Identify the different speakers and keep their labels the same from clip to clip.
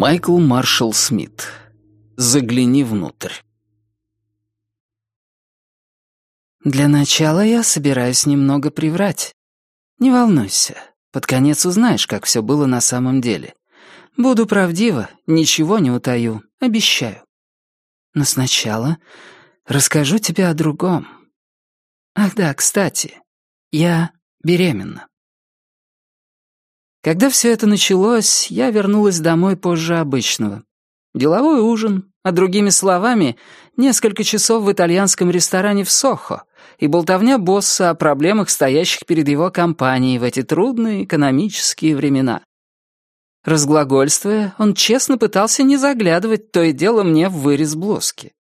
Speaker 1: Майкл Маршалл Смит. Загляни внутрь.
Speaker 2: Для начала я собираюсь немного приврать. Не волнуйся, под конец узнаешь, как все было на самом деле. Буду правдива, ничего не утаю, обещаю. Но сначала расскажу тебе о другом. Ах да, кстати, я беременна. Когда все это началось, я вернулась домой позже обычного. Деловой ужин, а другими словами, несколько часов в итальянском ресторане в Сохо и болтовня босса о проблемах, стоящих перед его компанией в эти трудные экономические времена. Разглагольствуя, он честно пытался не заглядывать то и дело мне в вырез блузки.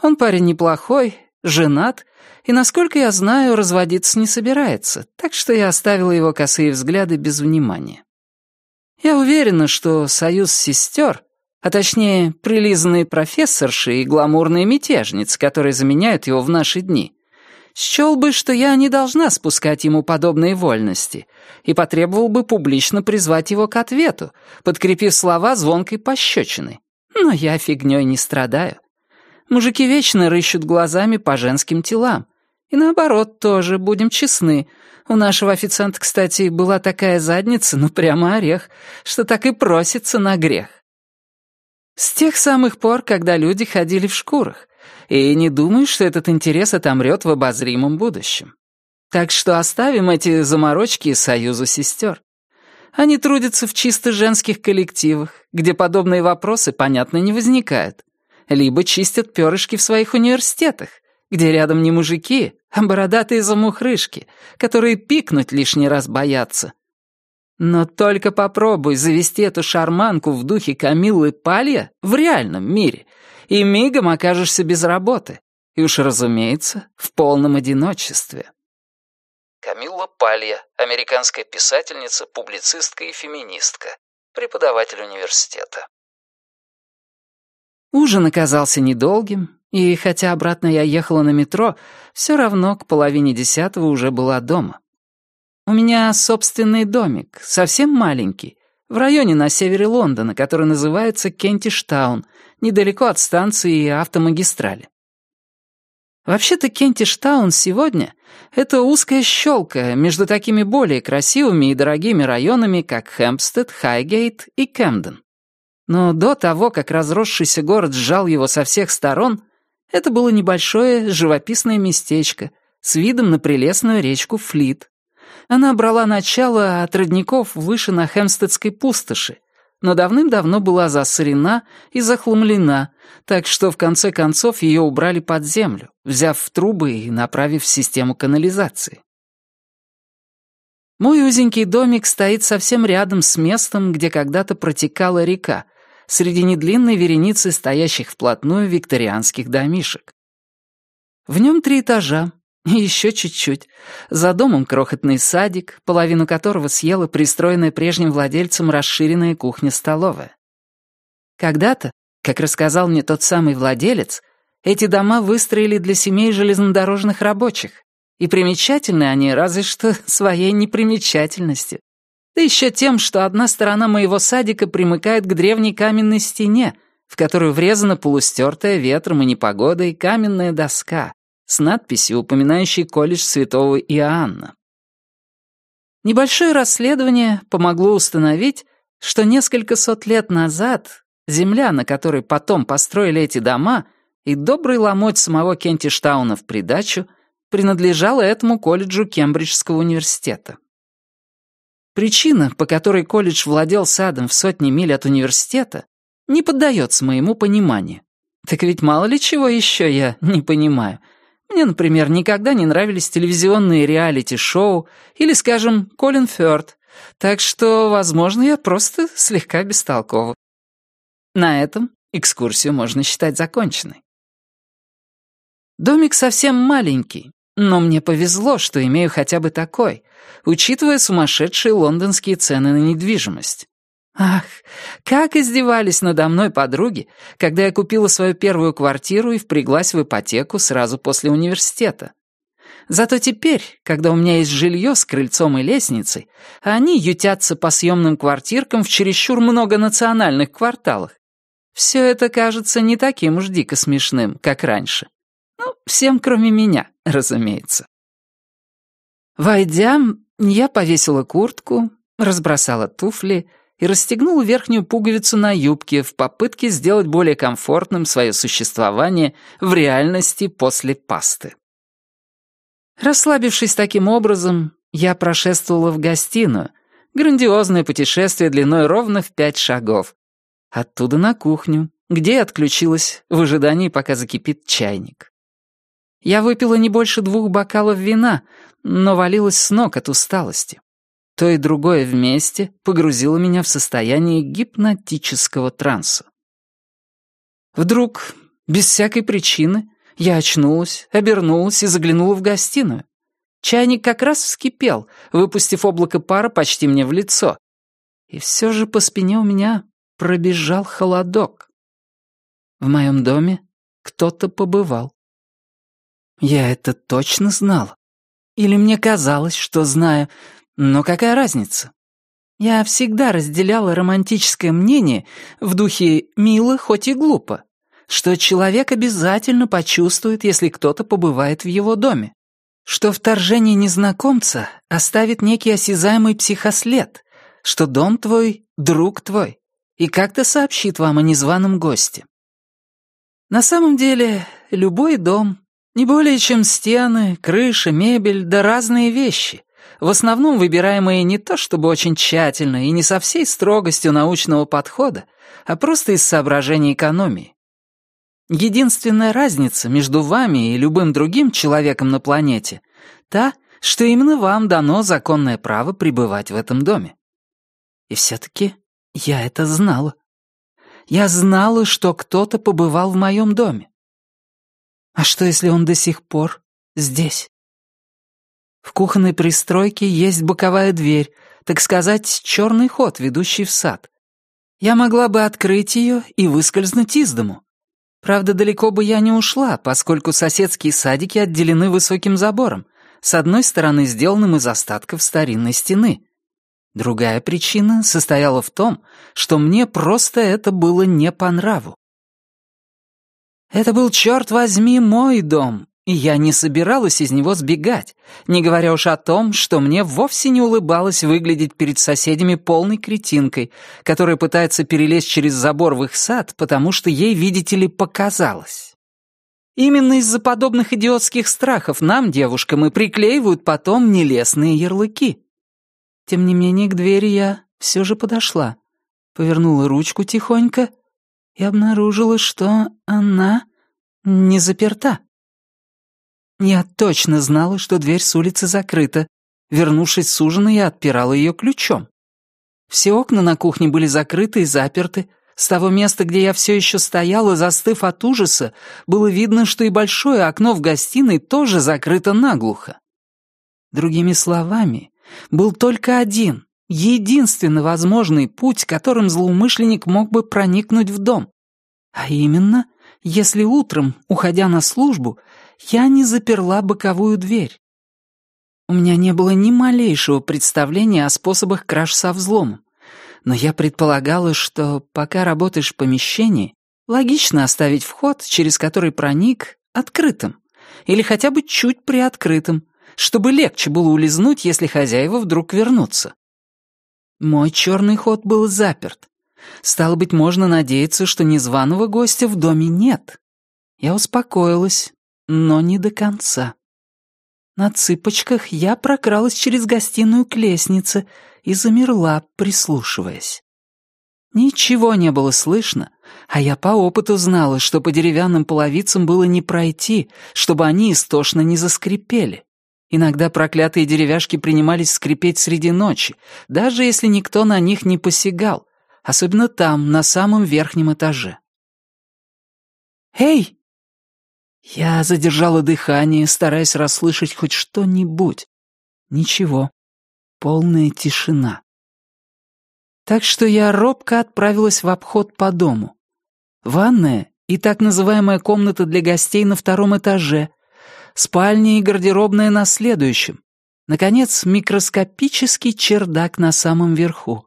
Speaker 2: Он парень неплохой, женат и, насколько я знаю, разводиться не собирается, так что я оставила его косые взгляды без внимания. Я уверена, что союз сестер, а точнее прилизанные профессорши и гламурные мятежницы, которые заменяют его в наши дни, счел бы, что я не должна спускать ему подобные вольности и потребовал бы публично призвать его к ответу, подкрепив слова звонкой пощечиной. Но я фигнёй не страдаю. Мужики вечно рыщут глазами по женским телам. И наоборот тоже, будем честны. У нашего официанта, кстати, была такая задница, ну прямо орех, что так и просится на грех. С тех самых пор, когда люди ходили в шкурах. И не думаю, что этот интерес отомрет в обозримом будущем. Так что оставим эти заморочки союзу сестер. Они трудятся в чисто женских коллективах, где подобные вопросы, понятно, не возникают либо чистят перышки в своих университетах, где рядом не мужики, а бородатые замухрышки, которые пикнуть лишний раз боятся. Но только попробуй завести эту шарманку в духе Камиллы Палья в реальном мире, и мигом окажешься без работы. И уж, разумеется, в полном одиночестве.
Speaker 3: Камилла Палья, американская писательница, публицистка и феминистка, преподаватель университета.
Speaker 2: Ужин оказался недолгим, и хотя обратно я ехала на метро, все равно к половине десятого уже была дома. У меня собственный домик, совсем маленький, в районе на севере Лондона, который называется Кентиштаун, недалеко от станции и автомагистрали. Вообще-то Кентиштаун сегодня — это узкая щелка между такими более красивыми и дорогими районами, как Хэмпстед, Хайгейт и Кэмден. Но до того, как разросшийся город сжал его со всех сторон, это было небольшое живописное местечко с видом на прелестную речку Флит. Она брала начало от родников выше на Хемстедской пустоши, но давным-давно была засорена и захламлена, так что в конце концов ее убрали под землю, взяв в трубы и направив в систему канализации. Мой узенький домик стоит совсем рядом с местом, где когда-то протекала река, среди недлинной вереницы стоящих вплотную викторианских домишек. В нем три этажа, еще чуть-чуть. За домом крохотный садик, половину которого съела пристроенная прежним владельцем расширенная кухня-столовая. Когда-то, как рассказал мне тот самый владелец, эти дома выстроили для семей железнодорожных рабочих, и примечательны они разве что своей непримечательностью. Да еще тем, что одна сторона моего садика примыкает к древней каменной стене, в которую врезана полустертая ветром и непогодой каменная доска с надписью, упоминающей колледж святого Иоанна. Небольшое расследование помогло установить, что несколько сот лет назад земля, на которой потом построили эти дома, и добрый ломоть самого Кентиштауна в придачу, принадлежала этому колледжу Кембриджского университета. Причина, по которой колледж владел садом в сотни миль от университета, не поддается моему пониманию. Так ведь мало ли чего еще я не понимаю. Мне, например, никогда не нравились телевизионные реалити-шоу или, скажем, Колин Фёрд, так что, возможно, я просто слегка бестолкова. На этом экскурсию можно считать законченной. Домик совсем маленький, но мне повезло, что имею хотя бы такой, учитывая сумасшедшие лондонские цены на недвижимость. Ах, как издевались надо мной подруги, когда я купила свою первую квартиру и впряглась в ипотеку сразу после университета. Зато теперь, когда у меня есть жилье с крыльцом и лестницей, они ютятся по съемным квартиркам в чересчур многонациональных кварталах, все это кажется не таким уж дико смешным, как раньше. Ну, всем, кроме меня, разумеется. Войдя, я повесила куртку, разбросала туфли и расстегнула верхнюю пуговицу на юбке в попытке сделать более комфортным свое существование в реальности после пасты. Расслабившись таким образом, я прошествовала в гостиную, грандиозное путешествие длиной ровно в пять шагов. Оттуда на кухню, где отключилась в ожидании, пока закипит чайник. Я выпила не больше двух бокалов вина, но валилась с ног от усталости. То и другое вместе погрузило меня в состояние гипнотического транса. Вдруг, без всякой причины, я очнулась, обернулась и заглянула в гостиную. Чайник как раз вскипел, выпустив облако пара почти мне в лицо. И все же по спине у меня пробежал холодок. В моем доме кто-то побывал. Я это точно знала. Или мне казалось, что знаю, но какая разница? Я всегда разделяла романтическое мнение в духе «мило, хоть и глупо», что человек обязательно почувствует, если кто-то побывает в его доме, что вторжение незнакомца оставит некий осязаемый психослед, что дом твой — друг твой, и как-то сообщит вам о незваном госте. На самом деле, любой дом — не более чем стены, крыша, мебель да разные вещи, в основном выбираемые не то чтобы очень тщательно и не со всей строгостью научного подхода, а просто из соображений экономии. Единственная разница между вами и любым другим человеком на планете — та, что именно вам дано законное право пребывать в этом доме. И все-таки я это знала. Я знала, что кто-то побывал в моем доме. А что, если он до сих пор здесь? В кухонной пристройке есть боковая дверь, так сказать, черный ход, ведущий в сад. Я могла бы открыть ее и выскользнуть из дому. Правда, далеко бы я не ушла, поскольку соседские садики отделены высоким забором, с одной стороны сделанным из остатков старинной стены. Другая причина состояла в том, что мне просто это было не по нраву. Это был, черт возьми, мой дом, и я не собиралась из него сбегать, не говоря уж о том, что мне вовсе не улыбалось выглядеть перед соседями полной кретинкой, которая пытается перелезть через забор в их сад, потому что ей, видите ли, показалось. Именно из-за подобных идиотских страхов нам, девушкам, и приклеивают потом нелестные ярлыки. Тем не менее, к двери я все же подошла, повернула ручку тихонько и обнаружила, что она не заперта. Я точно знала, что дверь с улицы закрыта. Вернувшись с ужина, я отпирала ее ключом. Все окна на кухне были закрыты и заперты. С того места, где я все еще стояла, застыв от ужаса, было видно, что и большое окно в гостиной тоже закрыто наглухо. Другими словами, был только один, единственный возможный путь, которым злоумышленник мог бы проникнуть в дом. А именно, если утром, уходя на службу, я не заперла боковую дверь. У меня не было ни малейшего представления о способах краж со взломом, но я предполагала, что пока работаешь в помещении, логично оставить вход, через который проник, открытым, или хотя бы чуть приоткрытым, чтобы легче было улизнуть, если хозяева вдруг вернутся. Мой черный ход был заперт. Стало быть, можно надеяться, что незваного гостя в доме нет. Я успокоилась, но не до конца. На цыпочках я прокралась через гостиную к лестнице и замерла, прислушиваясь. Ничего не было слышно, а я по опыту знала, что по деревянным половицам было не пройти, чтобы они истошно не заскрипели. Иногда проклятые деревяшки принимались скрипеть среди ночи, даже если никто на них не посягал, особенно там, на самом верхнем этаже. «Эй!» Я задержала дыхание, стараясь расслышать хоть что-нибудь. Ничего. Полная тишина. Так что я робко отправилась в обход по дому. Ванная и так называемая комната для гостей на втором этаже. Спальня и гардеробная на следующем. Наконец, микроскопический чердак на самом верху.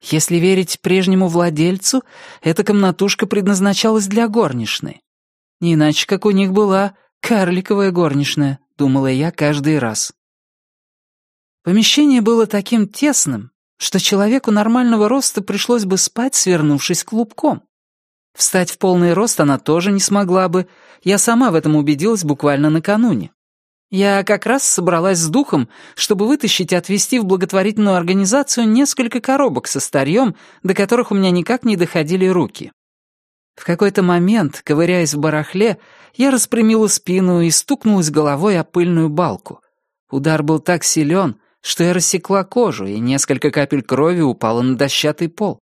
Speaker 2: Если верить прежнему владельцу, эта комнатушка предназначалась для горничной. Не иначе, как у них была карликовая горничная, думала я каждый раз. Помещение было таким тесным, что человеку нормального роста пришлось бы спать, свернувшись клубком. Встать в полный рост она тоже не смогла бы, я сама в этом убедилась буквально накануне. Я как раз собралась с духом, чтобы вытащить и отвезти в благотворительную организацию несколько коробок со старьем, до которых у меня никак не доходили руки. В какой-то момент, ковыряясь в барахле, я распрямила спину и стукнулась головой о пыльную балку. Удар был так силен, что я рассекла кожу, и несколько капель крови упало на дощатый пол.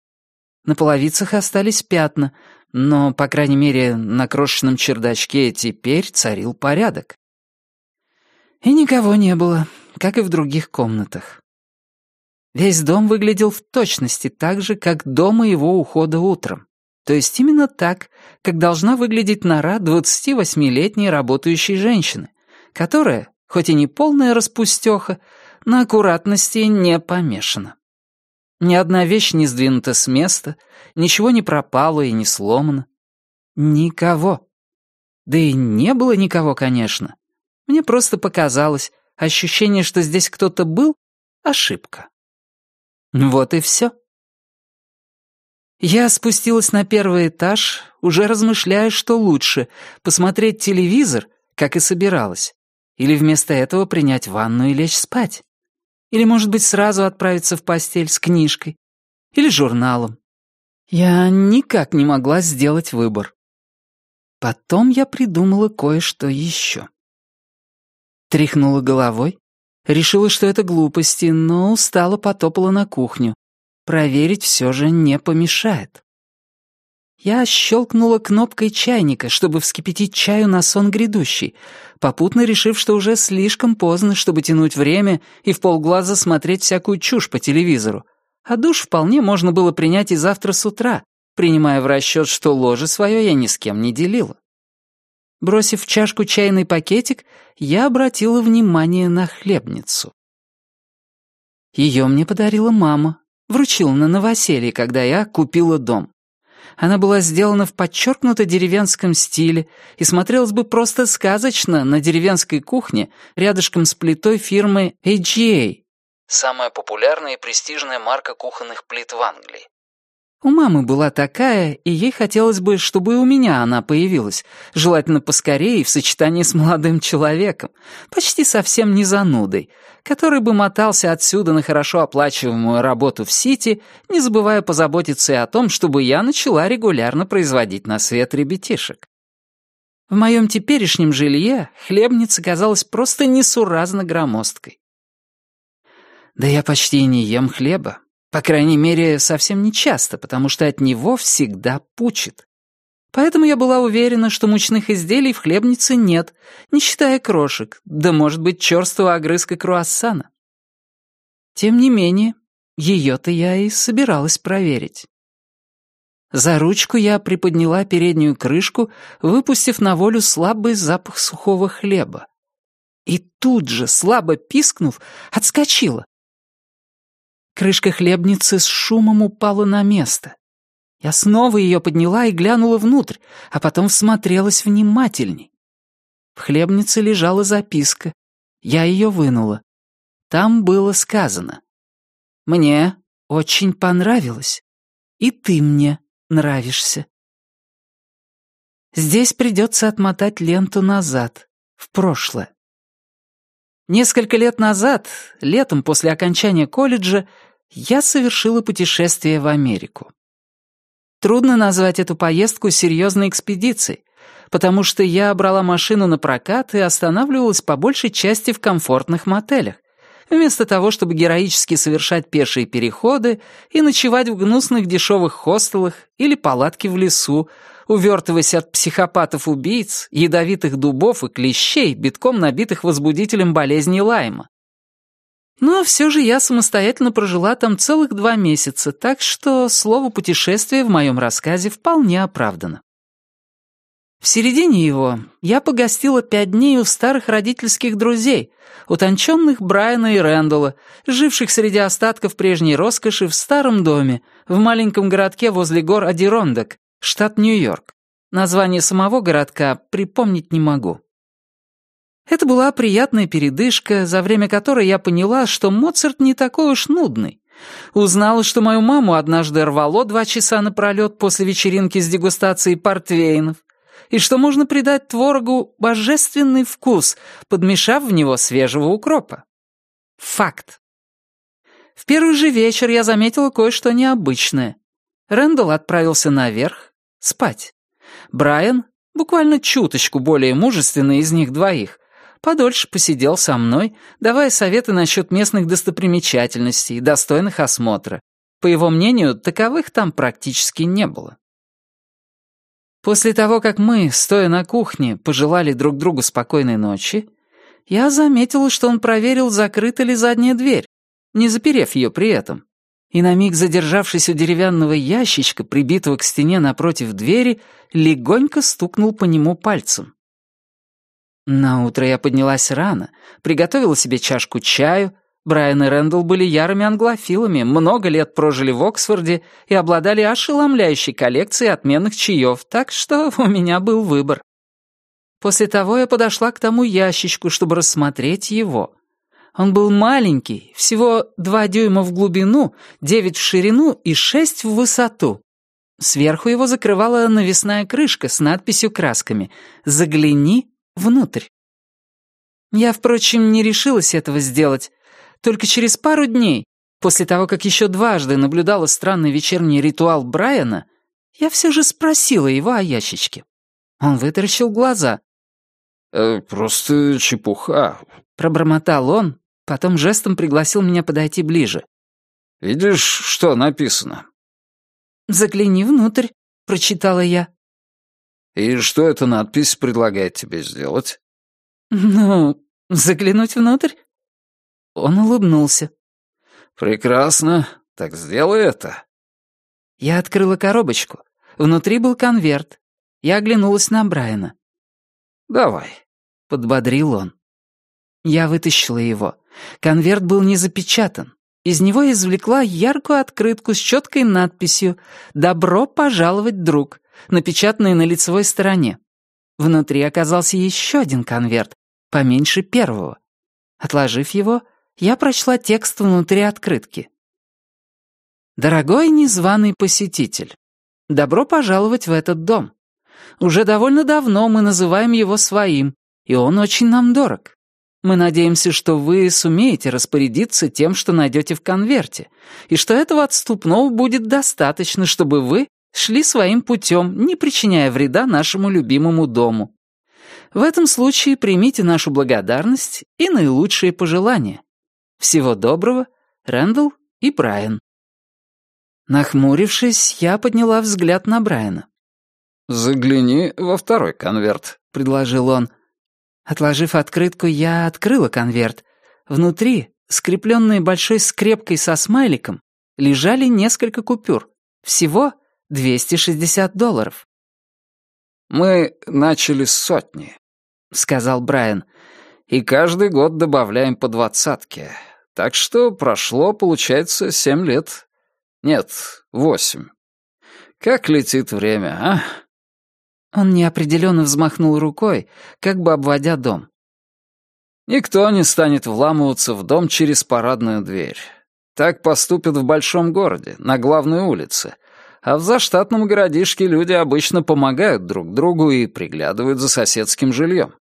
Speaker 2: На половицах остались пятна, но, по крайней мере, на крошечном чердачке теперь царил порядок. И никого не было, как и в других комнатах. Весь дом выглядел в точности так же, как до моего ухода утром. То есть именно так, как должна выглядеть нора 28-летней работающей женщины, которая, хоть и не полная распустеха, на аккуратности не помешана. Ни одна вещь не сдвинута с места, ничего не пропало и не сломано. Никого. Да и не было никого, конечно. Мне просто показалось, ощущение, что здесь кто-то был — ошибка. Вот и все. Я спустилась на первый этаж, уже размышляя, что лучше — посмотреть телевизор, как и собиралась, или вместо этого принять ванну и лечь спать. Или, может быть, сразу отправиться в постель с книжкой или журналом. Я никак не могла сделать выбор. Потом я придумала кое-что еще. Тряхнула головой, решила, что это глупости, но устало потопала на кухню. Проверить все же не помешает. Я щелкнула кнопкой чайника, чтобы вскипятить чаю на сон грядущий, попутно решив, что уже слишком поздно, чтобы тянуть время и в полглаза смотреть всякую чушь по телевизору. А душ вполне можно было принять и завтра с утра, принимая в расчет, что ложе свое я ни с кем не делила. Бросив в чашку чайный пакетик, я обратила внимание на хлебницу. Ее мне подарила мама, вручила на новоселье, когда я купила дом. Она была сделана в подчеркнуто деревенском стиле и смотрелась бы просто сказочно на деревенской кухне рядышком с плитой фирмы AGA.
Speaker 3: Самая популярная и престижная марка кухонных плит в Англии.
Speaker 2: У мамы была такая, и ей хотелось бы, чтобы и у меня она появилась, желательно поскорее и в сочетании с молодым человеком, почти совсем не занудой, который бы мотался отсюда на хорошо оплачиваемую работу в Сити, не забывая позаботиться и о том, чтобы я начала регулярно производить на свет ребятишек. В моем теперешнем жилье хлебница казалась просто несуразно громоздкой. Да я почти не ем хлеба, по крайней мере, совсем не часто, потому что от него всегда пучит. Поэтому я была уверена, что мучных изделий в хлебнице нет, не считая крошек, да, может быть, черствого огрызка круассана. Тем не менее, ее-то я и собиралась проверить. За ручку я приподняла переднюю крышку, выпустив на волю слабый запах сухого хлеба. И тут же, слабо пискнув, отскочила. Крышка хлебницы с шумом упала на место. Я снова ее подняла и глянула внутрь, а потом всмотрелась внимательней. В хлебнице лежала записка. Я ее вынула. Там было сказано. «Мне очень понравилось, и ты мне нравишься». Здесь придется отмотать ленту назад, в прошлое. Несколько лет назад, летом после окончания колледжа, я совершила путешествие в Америку. Трудно назвать эту поездку серьезной экспедицией, потому что я брала машину на прокат и останавливалась по большей части в комфортных мотелях, вместо того, чтобы героически совершать пешие переходы и ночевать в гнусных дешевых хостелах или палатке в лесу, увертываясь от психопатов-убийц, ядовитых дубов и клещей, битком набитых возбудителем болезни Лайма. Но все же я самостоятельно прожила там целых два месяца, так что слово «путешествие» в моем рассказе вполне оправдано. В середине его я погостила пять дней у старых родительских друзей, утонченных Брайана и Рэндалла, живших среди остатков прежней роскоши в старом доме, в маленьком городке возле гор Адирондок, штат Нью-Йорк. Название самого городка припомнить не могу. Это была приятная передышка, за время которой я поняла, что Моцарт не такой уж нудный. Узнала, что мою маму однажды рвало два часа напролет после вечеринки с дегустацией портвейнов, и что можно придать творогу божественный вкус, подмешав в него свежего укропа. Факт. В первый же вечер я заметила кое-что необычное. Рэндалл отправился наверх спать. Брайан, буквально чуточку более мужественный из них двоих, подольше посидел со мной, давая советы насчет местных достопримечательностей, достойных осмотра. По его мнению, таковых там практически не было. После того, как мы, стоя на кухне, пожелали друг другу спокойной ночи, я заметила, что он проверил, закрыта ли задняя дверь, не заперев ее при этом. И на миг задержавшись у деревянного ящичка, прибитого к стене напротив двери, легонько стукнул по нему пальцем. На утро я поднялась рано, приготовила себе чашку чаю, Брайан и Рэндалл были ярыми англофилами, много лет прожили в Оксфорде и обладали ошеломляющей коллекцией отменных чаев, так что у меня был выбор. После того я подошла к тому ящичку, чтобы рассмотреть его. Он был маленький, всего два дюйма в глубину, девять в ширину и шесть в высоту. Сверху его закрывала навесная крышка с надписью красками «Загляни внутрь». Я, впрочем, не решилась этого сделать, только через пару дней, после того, как еще дважды наблюдала странный вечерний ритуал Брайана, я все же спросила его о ящичке. Он вытаращил глаза.
Speaker 1: «Э, «Просто чепуха», —
Speaker 2: пробормотал он, потом жестом пригласил меня подойти ближе.
Speaker 1: «Видишь, что написано?»
Speaker 2: «Загляни внутрь», — прочитала я.
Speaker 1: «И что эта надпись предлагает тебе сделать?»
Speaker 2: «Ну, заглянуть внутрь?» Он улыбнулся.
Speaker 1: «Прекрасно. Так сделай это».
Speaker 2: Я открыла коробочку. Внутри был конверт. Я оглянулась на Брайана.
Speaker 1: «Давай», —
Speaker 2: подбодрил он. Я вытащила его. Конверт был не запечатан. Из него извлекла яркую открытку с четкой надписью «Добро пожаловать, друг», напечатанной на лицевой стороне. Внутри оказался еще один конверт, поменьше первого. Отложив его, я прочла текст внутри открытки. «Дорогой незваный посетитель, добро пожаловать в этот дом. Уже довольно давно мы называем его своим, и он очень нам дорог. Мы надеемся, что вы сумеете распорядиться тем, что найдете в конверте, и что этого отступного будет достаточно, чтобы вы шли своим путем, не причиняя вреда нашему любимому дому. В этом случае примите нашу благодарность и наилучшие пожелания. Всего доброго, Рэндалл и Брайан. Нахмурившись, я подняла взгляд на Брайана.
Speaker 1: «Загляни во второй конверт», — предложил он.
Speaker 2: Отложив открытку, я открыла конверт. Внутри, скрепленные большой скрепкой со смайликом, лежали несколько купюр. Всего 260 долларов.
Speaker 1: «Мы начали с сотни», — сказал Брайан, «и каждый год добавляем по двадцатке. Так что прошло, получается, семь лет. Нет, восемь. Как летит время, а?
Speaker 2: Он неопределенно взмахнул рукой, как бы обводя дом.
Speaker 1: Никто не станет вламываться в дом через парадную дверь. Так поступят в большом городе, на главной улице. А в заштатном городишке люди обычно помогают друг другу и приглядывают за соседским жильем.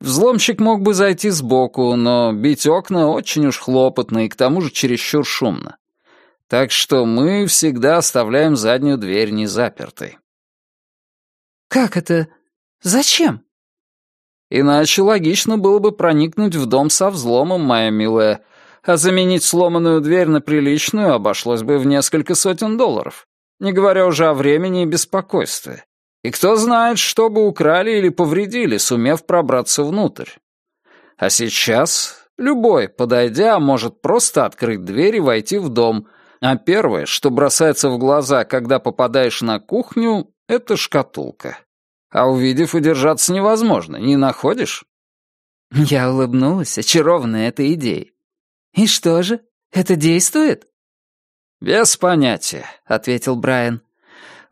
Speaker 1: Взломщик мог бы зайти сбоку, но бить окна очень уж хлопотно и к тому же чересчур шумно. Так что мы всегда оставляем заднюю дверь незапертой.
Speaker 2: «Как это? Зачем?»
Speaker 1: «Иначе логично было бы проникнуть в дом со взломом, моя милая, а заменить сломанную дверь на приличную обошлось бы в несколько сотен долларов, не говоря уже о времени и беспокойстве. И кто знает, что бы украли или повредили, сумев пробраться внутрь. А сейчас любой, подойдя, может просто открыть дверь и войти в дом, а первое, что бросается в глаза, когда попадаешь на кухню, это шкатулка. А увидев, удержаться невозможно, не находишь?»
Speaker 2: Я улыбнулась, очарованная этой идеей. «И что же, это действует?»
Speaker 1: «Без понятия», — ответил Брайан.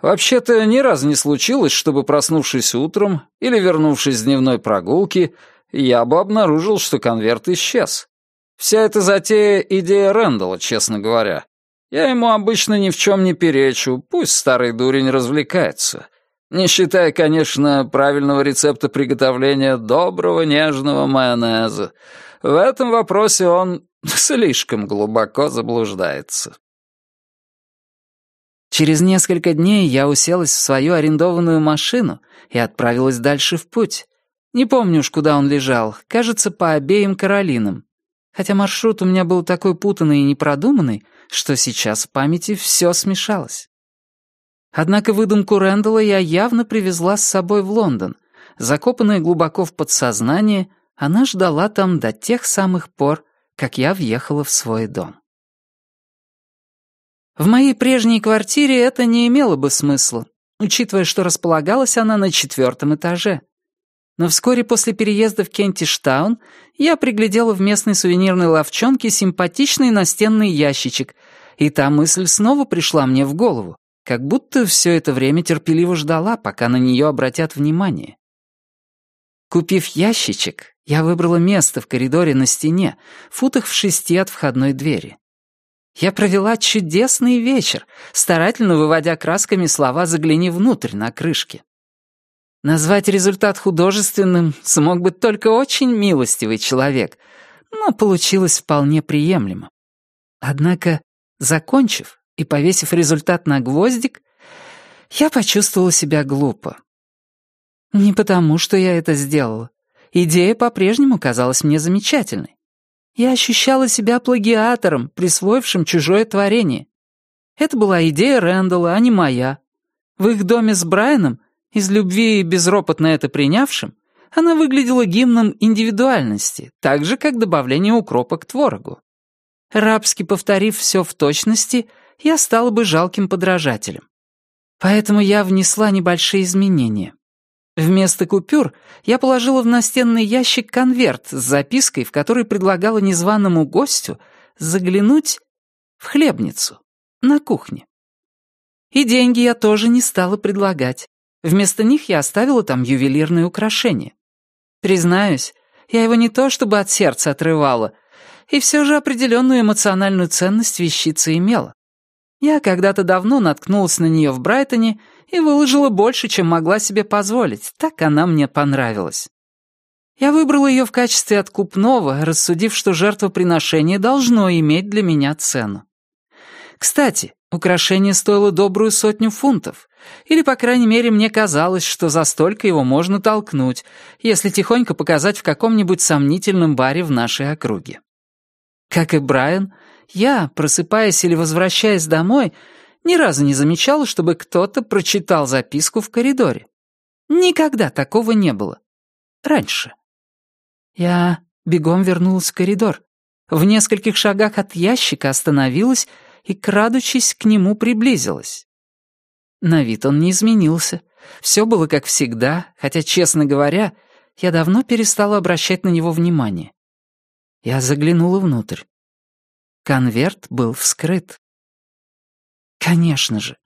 Speaker 1: «Вообще-то ни разу не случилось, чтобы, проснувшись утром или вернувшись с дневной прогулки, я бы обнаружил, что конверт исчез. Вся эта затея — идея Рэндалла, честно говоря. Я ему обычно ни в чем не перечу, пусть старый дурень развлекается. Не считая, конечно, правильного рецепта приготовления доброго нежного майонеза. В этом вопросе он слишком глубоко заблуждается.
Speaker 2: Через несколько дней я уселась в свою арендованную машину и отправилась дальше в путь. Не помню уж, куда он лежал, кажется, по обеим Каролинам. Хотя маршрут у меня был такой путанный и непродуманный, что сейчас в памяти все смешалось. Однако выдумку Рэндалла я явно привезла с собой в Лондон. Закопанная глубоко в подсознание, она ждала там до тех самых пор, как я въехала в свой дом. В моей прежней квартире это не имело бы смысла, учитывая, что располагалась она на четвертом этаже. Но вскоре после переезда в Кентиштаун я приглядела в местной сувенирной лавчонке симпатичный настенный ящичек, и та мысль снова пришла мне в голову как будто все это время терпеливо ждала, пока на нее обратят внимание. Купив ящичек, я выбрала место в коридоре на стене, футах в шести от входной двери. Я провела чудесный вечер, старательно выводя красками слова «загляни внутрь» на крышке. Назвать результат художественным смог бы только очень милостивый человек, но получилось вполне приемлемо. Однако, закончив, и, повесив результат на гвоздик, я почувствовала себя глупо. Не потому, что я это сделала. Идея по-прежнему казалась мне замечательной. Я ощущала себя плагиатором, присвоившим чужое творение. Это была идея Рэндалла, а не моя. В их доме с Брайаном, из любви безропотно это принявшим, она выглядела гимном индивидуальности, так же, как добавление укропа к творогу. Рабски повторив все в точности — я стала бы жалким подражателем. Поэтому я внесла небольшие изменения. Вместо купюр я положила в настенный ящик конверт с запиской, в которой предлагала незваному гостю заглянуть в хлебницу на кухне. И деньги я тоже не стала предлагать. Вместо них я оставила там ювелирные украшения. Признаюсь, я его не то чтобы от сердца отрывала, и все же определенную эмоциональную ценность вещица имела. Я когда-то давно наткнулась на нее в Брайтоне и выложила больше, чем могла себе позволить. Так она мне понравилась. Я выбрала ее в качестве откупного, рассудив, что жертвоприношение должно иметь для меня цену. Кстати, украшение стоило добрую сотню фунтов, или, по крайней мере, мне казалось, что за столько его можно толкнуть, если тихонько показать в каком-нибудь сомнительном баре в нашей округе. Как и Брайан, я, просыпаясь или возвращаясь домой, ни разу не замечала, чтобы кто-то прочитал записку в коридоре. Никогда такого не было. Раньше. Я бегом вернулась в коридор. В нескольких шагах от ящика остановилась и, крадучись, к нему приблизилась. На вид он не изменился. Все было как всегда, хотя, честно говоря, я давно перестала обращать на него внимание. Я заглянула внутрь. Конверт был вскрыт. Конечно же,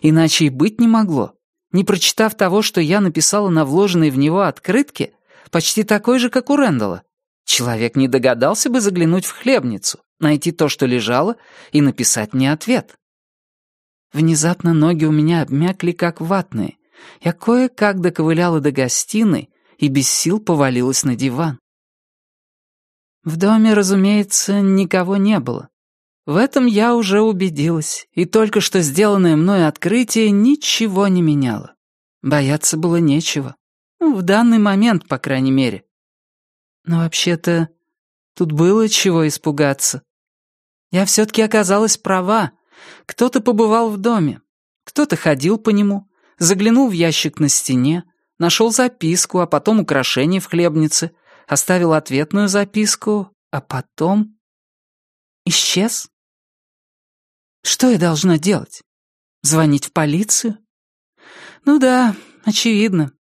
Speaker 2: иначе и быть не могло. Не прочитав того, что я написала на вложенной в него открытке, почти такой же, как у Рэндалла, человек не догадался бы заглянуть в хлебницу, найти то, что лежало, и написать мне ответ. Внезапно ноги у меня обмякли, как ватные. Я кое-как доковыляла до гостиной и без сил повалилась на диван. В доме, разумеется, никого не было. В этом я уже убедилась, и только что сделанное мной открытие ничего не меняло. Бояться было нечего. Ну, в данный момент, по крайней мере. Но вообще-то тут было чего испугаться. Я все-таки оказалась права. Кто-то побывал в доме, кто-то ходил по нему, заглянул в ящик на стене, нашел записку, а потом украшение в хлебнице, оставил ответную записку, а потом... исчез? Что я должна делать? Звонить в полицию? Ну да, очевидно.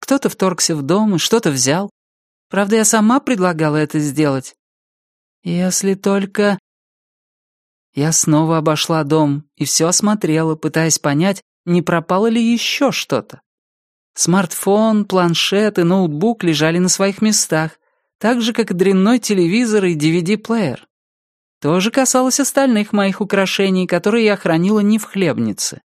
Speaker 2: Кто-то вторгся в дом и что-то взял. Правда, я сама предлагала это сделать. Если только... Я снова обошла дом и все осмотрела, пытаясь понять, не пропало ли еще что-то. Смартфон, планшет и ноутбук лежали на своих местах, так же, как и дрянной телевизор и DVD-плеер. То же касалось остальных моих украшений, которые я хранила не в хлебнице.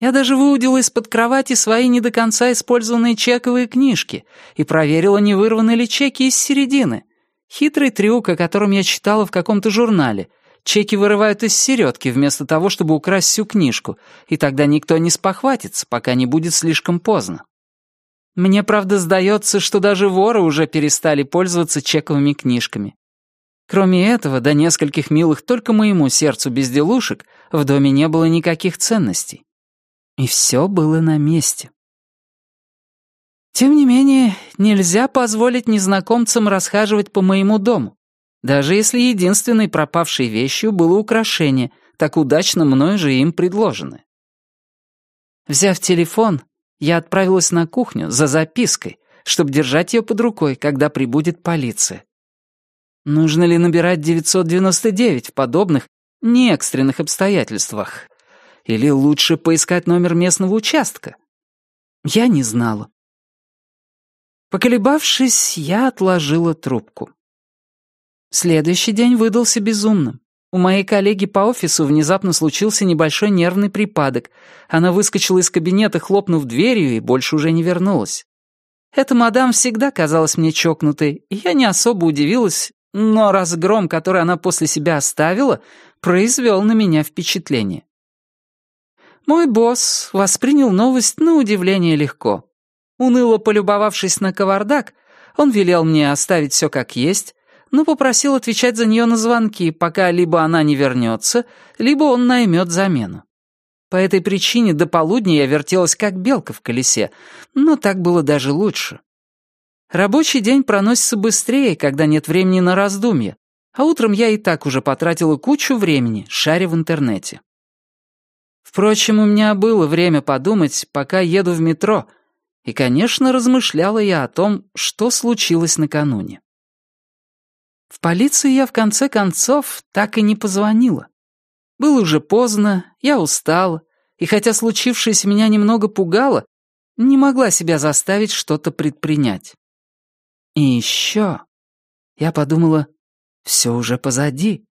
Speaker 2: Я даже выудила из-под кровати свои не до конца использованные чековые книжки и проверила, не вырваны ли чеки из середины. Хитрый трюк, о котором я читала в каком-то журнале. Чеки вырывают из середки вместо того, чтобы украсть всю книжку, и тогда никто не спохватится, пока не будет слишком поздно. Мне, правда, сдается, что даже воры уже перестали пользоваться чековыми книжками. Кроме этого, до нескольких милых только моему сердцу безделушек в доме не было никаких ценностей. И все было на месте. Тем не менее, нельзя позволить незнакомцам расхаживать по моему дому, даже если единственной пропавшей вещью было украшение, так удачно мною же им предложенное. Взяв телефон, я отправилась на кухню за запиской, чтобы держать ее под рукой, когда прибудет полиция. Нужно ли набирать 999 в подобных, неэкстренных обстоятельствах? Или лучше поискать номер местного участка? Я не знала. Поколебавшись, я отложила трубку. Следующий день выдался безумным. У моей коллеги по офису внезапно случился небольшой нервный припадок. Она выскочила из кабинета, хлопнув дверью, и больше уже не вернулась. Эта мадам всегда казалась мне чокнутой, и я не особо удивилась, но разгром, который она после себя оставила, произвел на меня впечатление. Мой босс воспринял новость на удивление легко. Уныло полюбовавшись на кавардак, он велел мне оставить все как есть, но попросил отвечать за нее на звонки, пока либо она не вернется, либо он наймет замену. По этой причине до полудня я вертелась как белка в колесе, но так было даже лучше. Рабочий день проносится быстрее, когда нет времени на раздумья, а утром я и так уже потратила кучу времени, шаря в интернете. Впрочем, у меня было время подумать, пока еду в метро, и, конечно, размышляла я о том, что случилось накануне. В полицию я, в конце концов, так и не позвонила. Было уже поздно, я устала, и хотя случившееся меня немного пугало, не могла себя заставить что-то предпринять. И еще я подумала, все уже позади.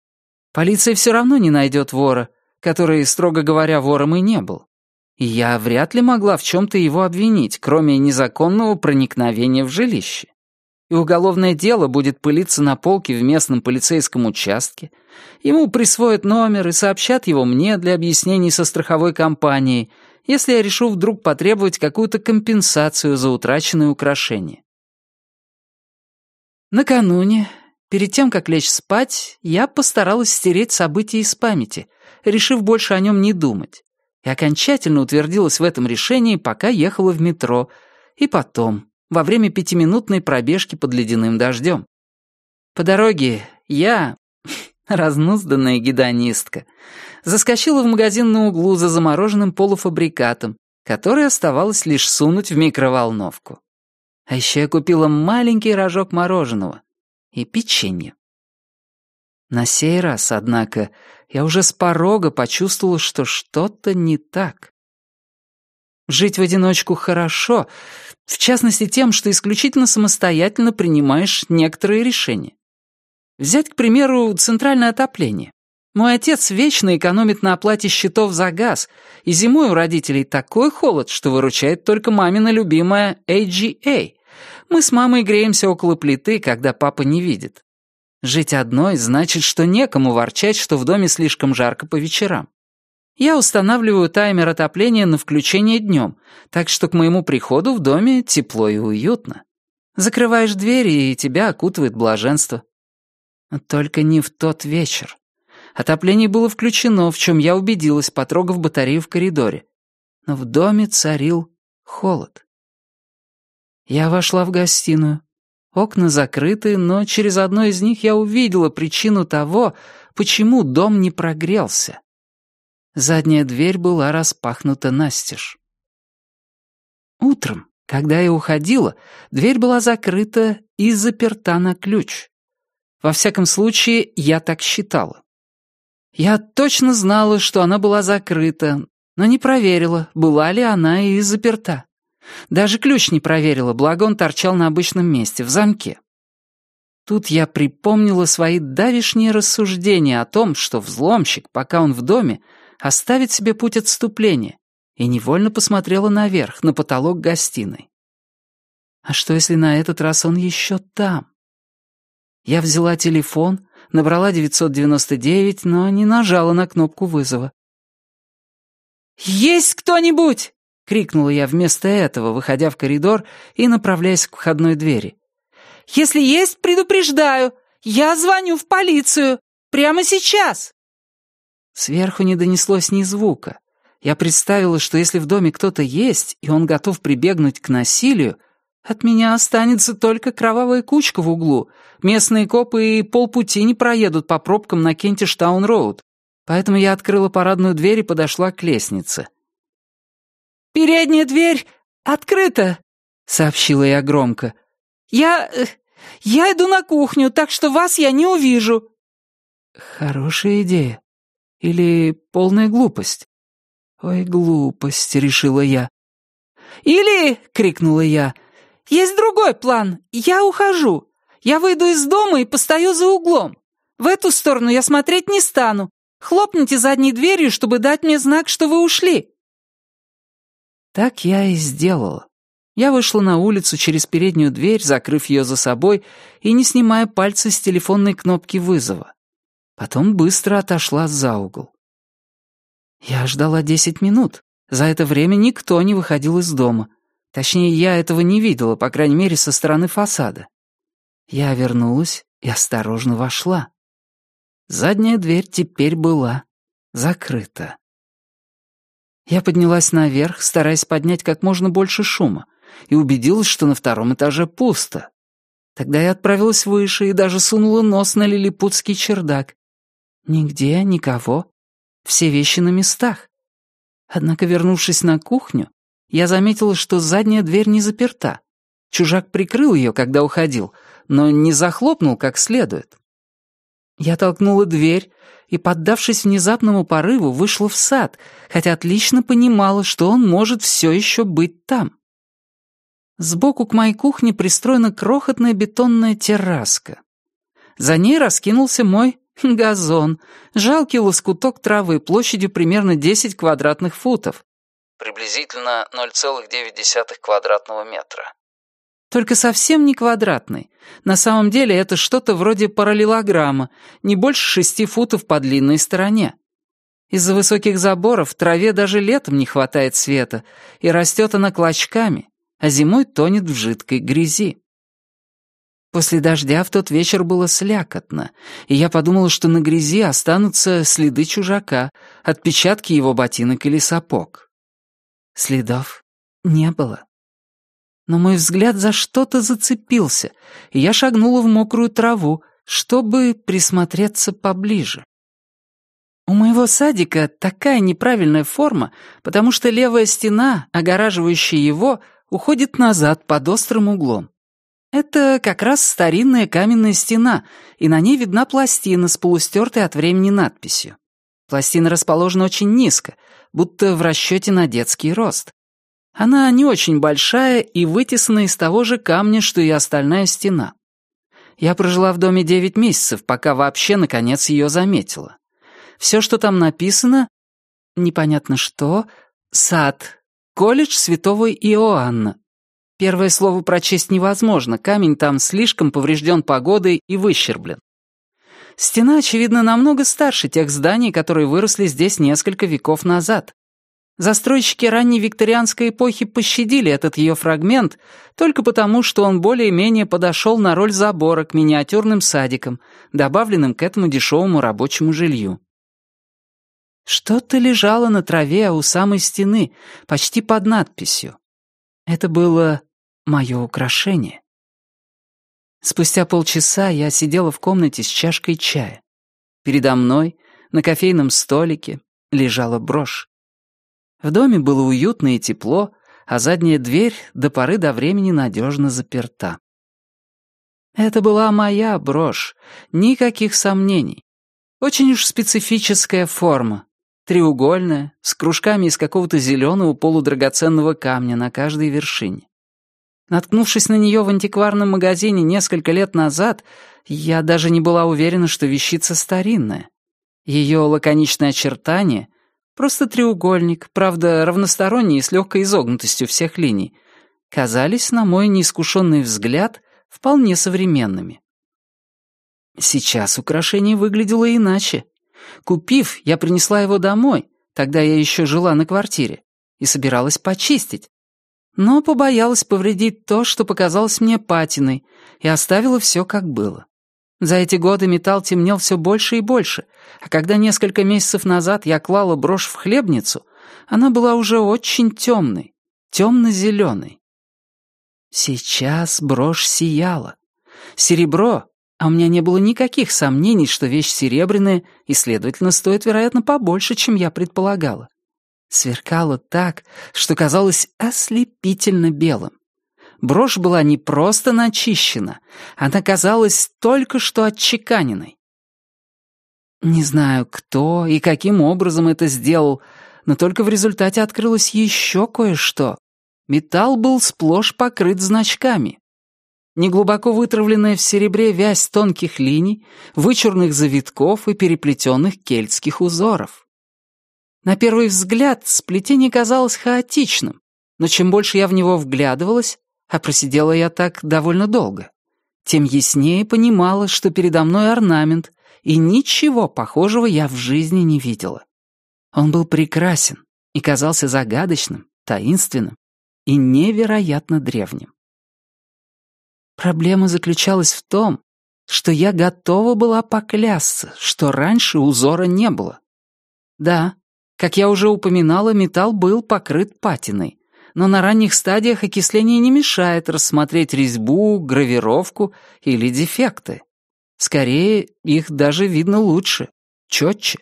Speaker 2: Полиция все равно не найдет вора, который, строго говоря, вором и не был. И я вряд ли могла в чем-то его обвинить, кроме незаконного проникновения в жилище. И уголовное дело будет пылиться на полке в местном полицейском участке. Ему присвоят номер и сообщат его мне для объяснений со страховой компанией, если я решу вдруг потребовать какую-то компенсацию за утраченные украшения. Накануне, перед тем, как лечь спать, я постаралась стереть события из памяти — решив больше о нем не думать, и окончательно утвердилась в этом решении, пока ехала в метро, и потом, во время пятиминутной пробежки под ледяным дождем. По дороге я, разнузданная гедонистка, заскочила в магазин на углу за замороженным полуфабрикатом, который оставалось лишь сунуть в микроволновку. А еще я купила маленький рожок мороженого и печенье. На сей раз, однако, я уже с порога почувствовала, что что-то не так. Жить в одиночку хорошо, в частности тем, что исключительно самостоятельно принимаешь некоторые решения. Взять, к примеру, центральное отопление. Мой отец вечно экономит на оплате счетов за газ, и зимой у родителей такой холод, что выручает только мамина любимая AGA. Мы с мамой греемся около плиты, когда папа не видит. Жить одной значит, что некому ворчать, что в доме слишком жарко по вечерам. Я устанавливаю таймер отопления на включение днем, так что к моему приходу в доме тепло и уютно. Закрываешь двери, и тебя окутывает блаженство. Только не в тот вечер. Отопление было включено, в чем я убедилась, потрогав батарею в коридоре. Но в доме царил холод. Я вошла в гостиную, Окна закрыты, но через одно из них я увидела причину того, почему дом не прогрелся. Задняя дверь была распахнута настежь. Утром, Когда я уходила, дверь была закрыта и заперта на ключ. Во всяком случае, я так считала. Я точно знала, что она была закрыта, но не проверила, была ли она и заперта. Даже ключ не проверила, благо он торчал на обычном месте, в замке. Тут я припомнила свои давишние рассуждения о том, что взломщик, пока он в доме, оставит себе путь отступления, и невольно посмотрела наверх, на потолок гостиной. А что, если на этот раз он еще там? Я взяла телефон, набрала 999, но не нажала на кнопку вызова. «Есть кто-нибудь?» — крикнула я вместо этого, выходя в коридор и направляясь к входной двери. «Если есть, предупреждаю. Я звоню в полицию. Прямо сейчас!» Сверху не донеслось ни звука. Я представила, что если в доме кто-то есть, и он готов прибегнуть к насилию, от меня останется только кровавая кучка в углу. Местные копы и полпути не проедут по пробкам на Кентиштаун-роуд. Поэтому я открыла парадную дверь и подошла к лестнице. «Передняя дверь открыта», — сообщила я громко. «Я... Э, я иду на кухню, так что вас я не увижу». Хорошая идея. Или полная глупость. Ой, глупость, решила я. «Или!» — крикнула я. «Есть другой план. Я ухожу. Я выйду из дома и постою за углом. В эту сторону я смотреть не стану. Хлопните задней дверью, чтобы дать мне знак, что вы ушли». Так я и сделала. Я вышла на улицу через переднюю дверь, закрыв ее за собой и не снимая пальца с телефонной кнопки вызова. Потом быстро отошла за угол. Я ждала десять минут. За это время никто не выходил из дома. Точнее, я этого не видела, по крайней мере, со стороны фасада. Я вернулась и осторожно вошла. Задняя дверь теперь была закрыта. Я поднялась наверх, стараясь поднять как можно больше шума, и убедилась, что на втором этаже пусто. Тогда я отправилась выше и даже сунула нос на лилипутский чердак. Нигде никого. Все вещи на местах. Однако, вернувшись на кухню, я заметила, что задняя дверь не заперта. Чужак прикрыл ее, когда уходил, но не захлопнул как следует. Я толкнула дверь и, поддавшись внезапному порыву, вышла в сад, хотя отлично понимала, что он может все еще быть там. Сбоку к моей кухне пристроена крохотная бетонная терраска. За ней раскинулся мой газон, жалкий лоскуток травы площадью примерно 10 квадратных футов.
Speaker 3: Приблизительно 0,9 квадратного метра.
Speaker 2: Только совсем не квадратный. На самом деле это что-то вроде параллелограмма, не больше шести футов по длинной стороне. Из-за высоких заборов траве даже летом не хватает света, и растет она клочками, а зимой тонет в жидкой грязи. После дождя в тот вечер было слякотно, и я подумала, что на грязи останутся следы чужака, отпечатки его ботинок или сапог. Следов не было но мой взгляд за что-то зацепился, и я шагнула в мокрую траву, чтобы присмотреться поближе. У моего садика такая неправильная форма, потому что левая стена, огораживающая его, уходит назад под острым углом. Это как раз старинная каменная стена, и на ней видна пластина с полустертой от времени надписью. Пластина расположена очень низко, будто в расчете на детский рост. Она не очень большая и вытесана из того же камня, что и остальная стена. Я прожила в доме девять месяцев, пока вообще, наконец, ее заметила. Все, что там написано, непонятно что, сад, колледж святого Иоанна. Первое слово прочесть невозможно, камень там слишком поврежден погодой и выщерблен. Стена, очевидно, намного старше тех зданий, которые выросли здесь несколько веков назад. Застройщики ранней викторианской эпохи пощадили этот ее фрагмент только потому, что он более-менее подошел на роль забора к миниатюрным садикам, добавленным к этому дешевому рабочему жилью. Что-то лежало на траве у самой стены, почти под надписью. Это было мое украшение. Спустя полчаса я сидела в комнате с чашкой чая. Передо мной, на кофейном столике, лежала брошь. В доме было уютно и тепло, а задняя дверь до поры до времени надежно заперта. Это была моя брошь, никаких сомнений. Очень уж специфическая форма, треугольная, с кружками из какого-то зеленого полудрагоценного камня на каждой вершине. Наткнувшись на нее в антикварном магазине несколько лет назад, я даже не была уверена, что вещица старинная. Ее лаконичное очертание — просто треугольник, правда, равносторонний и с легкой изогнутостью всех линий — казались, на мой неискушенный взгляд, вполне современными. Сейчас украшение выглядело иначе. Купив, я принесла его домой, тогда я еще жила на квартире, и собиралась почистить. Но побоялась повредить то, что показалось мне патиной, и оставила все как было. За эти годы металл темнел все больше и больше, а когда несколько месяцев назад я клала брошь в хлебницу, она была уже очень темной, темно-зеленой. Сейчас брошь сияла. Серебро, а у меня не было никаких сомнений, что вещь серебряная и, следовательно, стоит, вероятно, побольше, чем я предполагала. Сверкало так, что казалось ослепительно белым. Брошь была не просто начищена, она казалась только что отчеканенной. Не знаю, кто и каким образом это сделал, но только в результате открылось еще кое-что. Металл был сплошь покрыт значками. Неглубоко вытравленная в серебре вязь тонких линий, вычурных завитков и переплетенных кельтских узоров. На первый взгляд сплетение казалось хаотичным, но чем больше я в него вглядывалась, а просидела я так довольно долго, тем яснее понимала, что передо мной орнамент, и ничего похожего я в жизни не видела. Он был прекрасен и казался загадочным, таинственным, и невероятно древним. Проблема заключалась в том, что я готова была поклясться, что раньше узора не было. Да, как я уже упоминала, металл был покрыт патиной, но на ранних стадиях окисление не мешает рассмотреть резьбу, гравировку или дефекты. Скорее, их даже видно лучше, четче.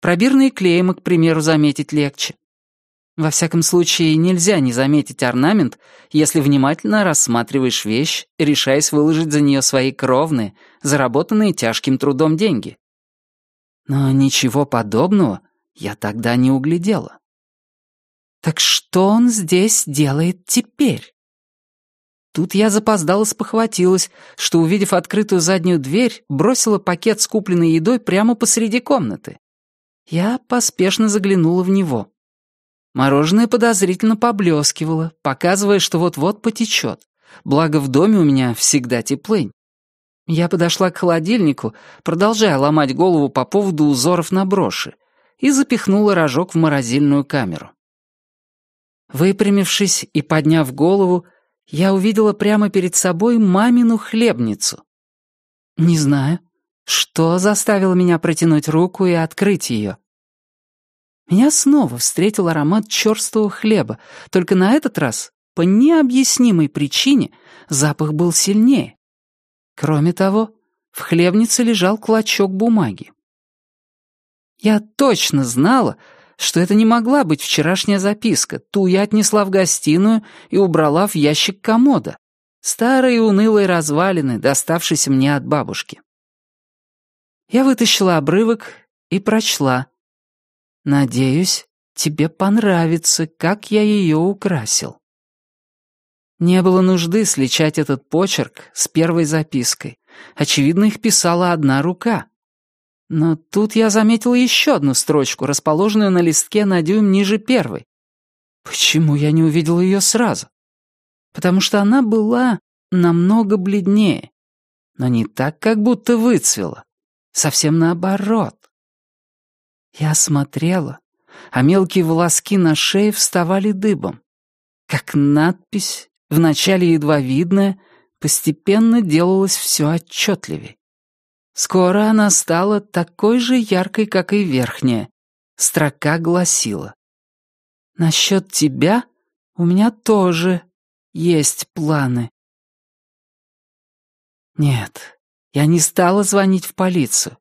Speaker 2: Пробирные клеймы, к примеру, заметить легче. Во всяком случае, нельзя не заметить орнамент, если внимательно рассматриваешь вещь, решаясь выложить за нее свои кровные, заработанные тяжким трудом деньги. Но ничего подобного я тогда не углядела. Так что он здесь делает теперь? Тут я запоздала спохватилась, что, увидев открытую заднюю дверь, бросила пакет с купленной едой прямо посреди комнаты. Я поспешно заглянула в него. Мороженое подозрительно поблескивало, показывая, что вот-вот потечет. Благо в доме у меня всегда теплынь. Я подошла к холодильнику, продолжая ломать голову по поводу узоров на броши, и запихнула рожок в морозильную камеру. Выпрямившись и подняв голову, я увидела прямо перед собой мамину хлебницу. Не знаю, что заставило меня протянуть руку и открыть ее. Меня снова встретил аромат черствого хлеба, только на этот раз, по необъяснимой причине, запах был сильнее. Кроме того, в хлебнице лежал клочок бумаги. Я точно знала, что это не могла быть вчерашняя записка. Ту я отнесла в гостиную и убрала в ящик комода. Старые унылые развалины, доставшиеся мне от бабушки. Я вытащила обрывок и прочла. Надеюсь, тебе понравится, как я ее украсил. Не было нужды сличать этот почерк с первой запиской. Очевидно, их писала одна рука. Но тут я заметил еще одну строчку, расположенную на листке на дюйм ниже первой. Почему я не увидел ее сразу? Потому что она была намного бледнее, но не так, как будто выцвела. Совсем наоборот. Я смотрела, а мелкие волоски на шее вставали дыбом. Как надпись, вначале едва видная, постепенно делалась все отчетливей. Скоро она стала такой же яркой, как и верхняя. Строка гласила. «Насчет тебя у меня тоже есть планы». Нет, я не стала звонить в полицию.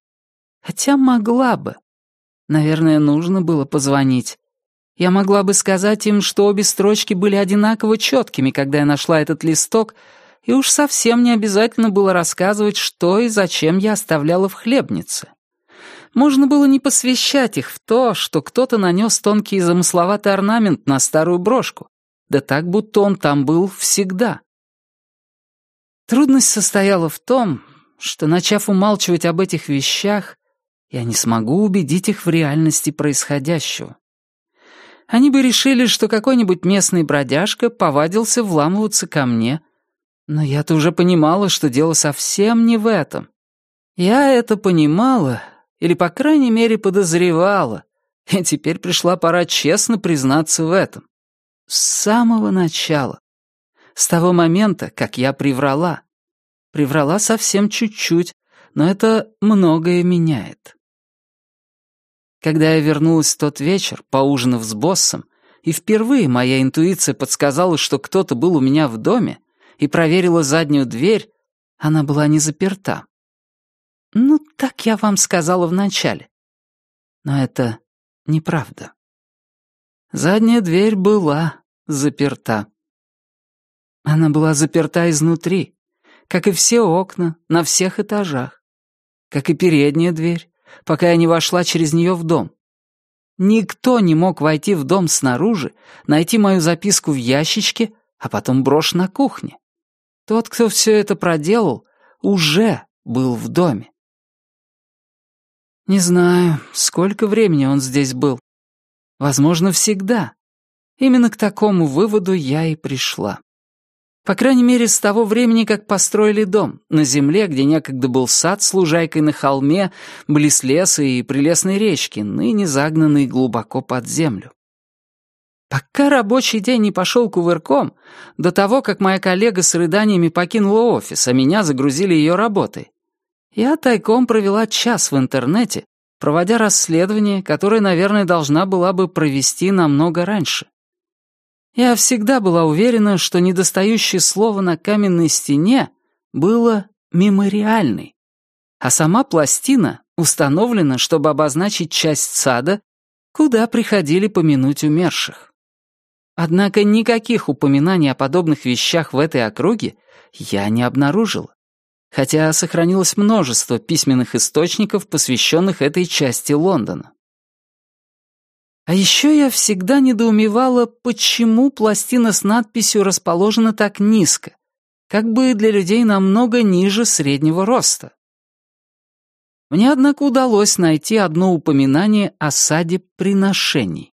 Speaker 2: Хотя могла бы. Наверное, нужно было позвонить. Я могла бы сказать им, что обе строчки были одинаково четкими, когда я нашла этот листок, и уж совсем не обязательно было рассказывать, что и зачем я оставляла в хлебнице. Можно было не посвящать их в то, что кто-то нанес тонкий и замысловатый орнамент на старую брошку, да так, будто он там был всегда. Трудность состояла в том, что, начав умалчивать об этих вещах, я не смогу убедить их в реальности происходящего. Они бы решили, что какой-нибудь местный бродяжка повадился вламываться ко мне, но я-то уже понимала, что дело совсем не в этом. Я это понимала, или, по крайней мере, подозревала, и теперь пришла пора честно признаться в этом. С самого начала. С того момента, как я приврала. Приврала совсем чуть-чуть, но это многое меняет. Когда я вернулась в тот вечер, поужинав с боссом, и впервые моя интуиция подсказала, что кто-то был у меня в доме, и проверила заднюю дверь, она была не заперта. Ну, так я вам сказала вначале. Но это неправда. Задняя дверь была заперта. Она была заперта изнутри, как и все окна на всех этажах, как и передняя дверь, пока я не вошла через нее в дом. Никто не мог войти в дом снаружи, найти мою записку в ящичке, а потом брошь на кухне. Тот, кто все это проделал, уже был в доме. Не знаю, сколько времени он здесь был. Возможно, всегда. Именно к такому выводу я и пришла. По крайней мере, с того времени, как построили дом, на земле, где некогда был сад с лужайкой на холме, близ леса и прелестной речки, ныне загнанный глубоко под землю. Пока рабочий день не пошел кувырком, до того, как моя коллега с рыданиями покинула офис, а меня загрузили ее работой, я тайком провела час в интернете, проводя расследование, которое, наверное, должна была бы провести намного раньше. Я всегда была уверена, что недостающее слово на каменной стене было «мемориальный», а сама пластина установлена, чтобы обозначить часть сада, куда приходили помянуть умерших. Однако никаких упоминаний о подобных вещах в этой округе я не обнаружила хотя сохранилось множество письменных источников, посвященных этой части Лондона. А еще я всегда недоумевала, почему пластина с надписью расположена так низко, как бы для людей намного ниже среднего роста. Мне, однако, удалось найти одно упоминание о саде приношений.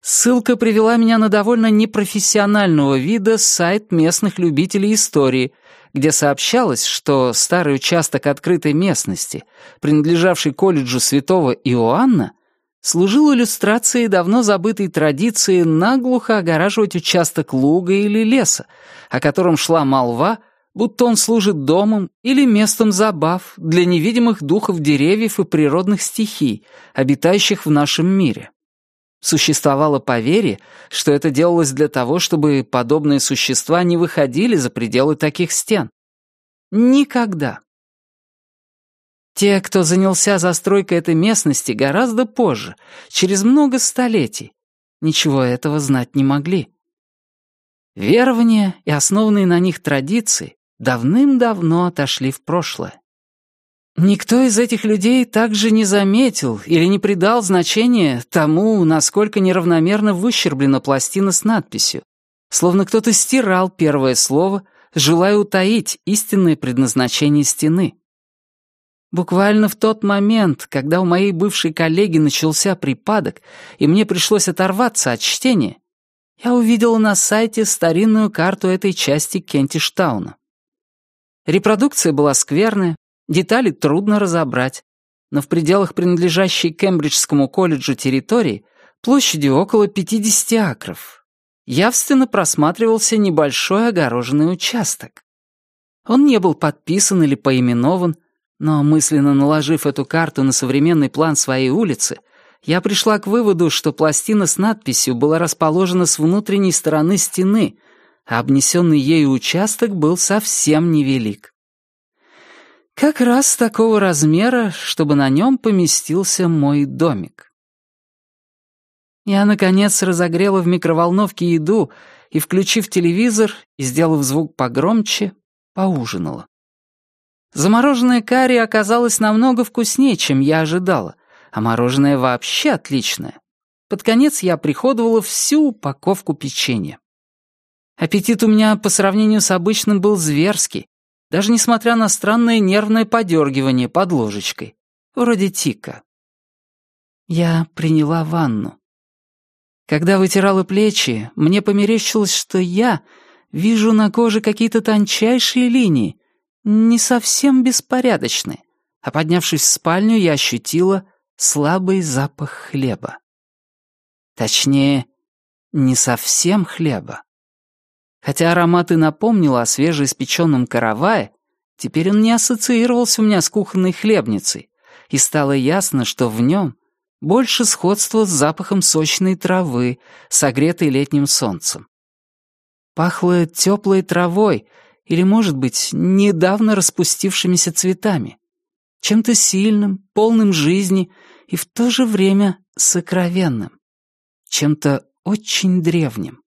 Speaker 2: Ссылка привела меня на довольно непрофессионального вида сайт местных любителей истории — где сообщалось, что старый участок открытой местности, принадлежавший колледжу святого Иоанна, служил иллюстрацией давно забытой традиции наглухо огораживать участок луга или леса, о котором шла молва, будто он служит домом или местом забав для невидимых духов деревьев и природных стихий, обитающих в нашем мире. Существовало поверье, что это делалось для того, чтобы подобные существа не выходили за пределы таких стен. Никогда. Те, кто занялся застройкой этой местности гораздо позже, через много столетий, ничего этого знать не могли. Верования и основанные на них традиции давным-давно отошли в прошлое. Никто из этих людей также не заметил или не придал значения тому, насколько неравномерно выщерблена пластина с надписью, словно кто-то стирал первое слово, желая утаить истинное предназначение стены. Буквально в тот момент, когда у моей бывшей коллеги начался припадок, и мне пришлось оторваться от чтения, я увидела на сайте старинную карту этой части Кентиштауна. Репродукция была скверная, Детали трудно разобрать, но в пределах принадлежащей Кембриджскому колледжу территории площадью около 50 акров явственно просматривался небольшой огороженный участок. Он не был подписан или поименован, но мысленно наложив эту карту на современный план своей улицы, я пришла к выводу, что пластина с надписью была расположена с внутренней стороны стены, а обнесенный ею участок был совсем невелик. Как раз такого размера, чтобы на нем поместился мой домик. Я, наконец, разогрела в микроволновке еду и, включив телевизор и сделав звук погромче, поужинала. Замороженное карри оказалось намного вкуснее, чем я ожидала, а мороженое вообще отличное. Под конец я приходовала всю упаковку печенья. Аппетит у меня по сравнению с обычным был зверский, даже несмотря на странное нервное подергивание под ложечкой, вроде тика. Я приняла ванну. Когда вытирала плечи, мне померещилось, что я вижу на коже какие-то тончайшие линии, не совсем беспорядочные, а поднявшись в спальню, я ощутила слабый запах хлеба. Точнее, не совсем хлеба. Хотя аромат и напомнил о свежеиспеченном каравае, теперь он не ассоциировался у меня с кухонной хлебницей, и стало ясно, что в нем больше сходства с запахом сочной травы, согретой летним солнцем. Пахло теплой травой или, может быть, недавно распустившимися цветами, чем-то сильным, полным жизни и в то же время сокровенным, чем-то очень древним.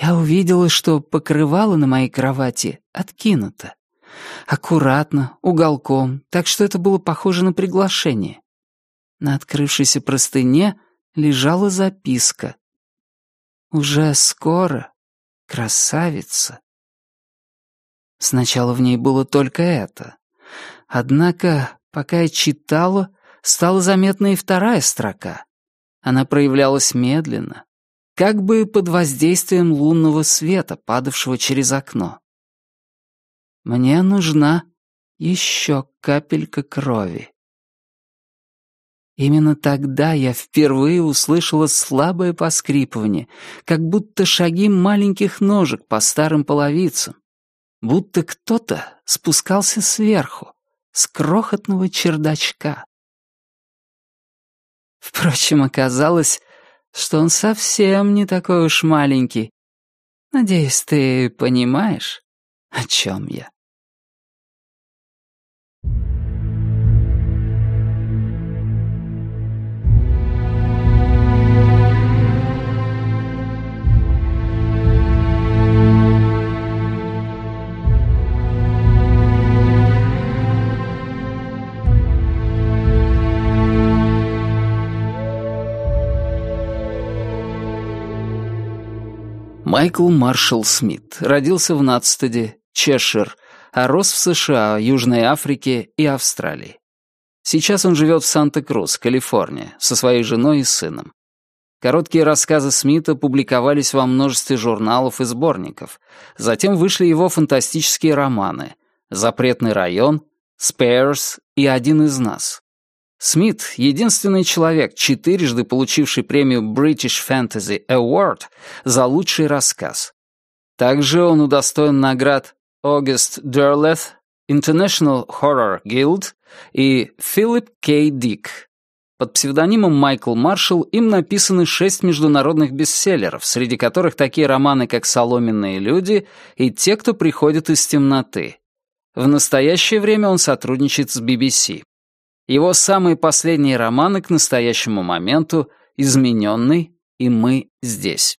Speaker 2: Я увидела, что покрывало на моей кровати откинуто. Аккуратно, уголком, так что это было похоже на приглашение. На открывшейся простыне лежала записка. «Уже скоро, красавица». Сначала в ней было только это. Однако, пока я читала, стала заметна и вторая строка. Она проявлялась медленно, как бы под воздействием лунного света, падавшего через окно. Мне нужна еще капелька крови. Именно тогда я впервые услышала слабое поскрипывание, как будто шаги маленьких ножек по старым половицам, будто кто-то спускался сверху, с крохотного чердачка. Впрочем, оказалось, что он совсем не такой уж маленький. Надеюсь, ты понимаешь, о чем я.
Speaker 1: Майкл Маршалл Смит родился в Надстеде, Чешир, а рос в США, Южной Африке и Австралии. Сейчас он живет в Санта-Крус, Калифорния, со своей женой и сыном. Короткие рассказы Смита публиковались во множестве журналов и сборников. Затем вышли его фантастические романы «Запретный район», «Спейрс» и «Один из нас». Смит — единственный человек, четырежды получивший премию British Fantasy Award за лучший рассказ. Также он удостоен наград August Derleth, International Horror Guild и Philip K. Dick. Под псевдонимом Майкл Маршалл им написаны шесть международных бестселлеров, среди которых такие романы, как «Соломенные люди» и «Те, кто приходит из темноты». В настоящее время он сотрудничает с BBC. Его самые последние романы к настоящему моменту «Измененный» и «Мы здесь».